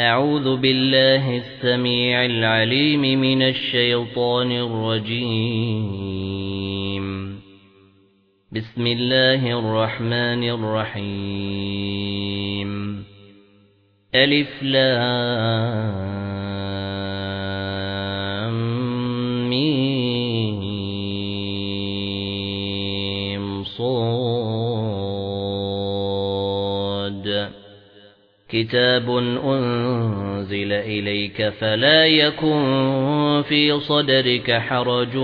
أعوذ بالله السميع العليم من الشيطان الرجيم. بسم الله الرحمن الرحيم. ألف لام ميم صاد. كتاب أنزل إليك فلا يكن في صدرك حرج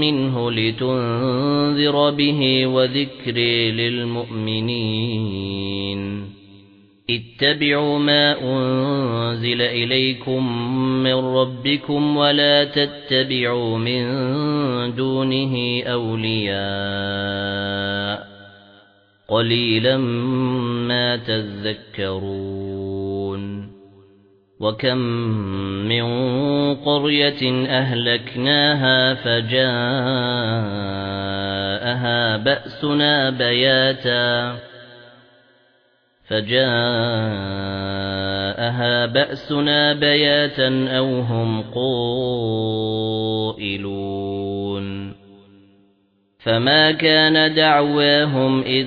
منه لتنذر به وذكر للمؤمنين اتبعوا ما أنزل إليكم من ربكم ولا تتبعوا من دونه أولياء قليلا ما تذكرون وكم من قرية أهلكناها فجاءها بأسنا بياتا فجاءها بأسنا بياتا أو هم قائلون فما كان دعواهم إذ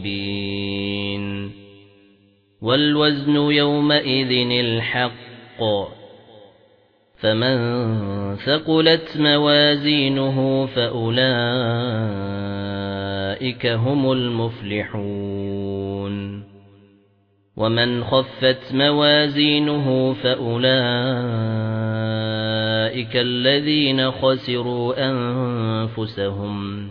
غائبين والوزن يومئذ الحق. فمن ثقلت موازينه فأولئك هم المفلحون. ومن خفت موازينه فأولئك الذين خسروا أنفسهم.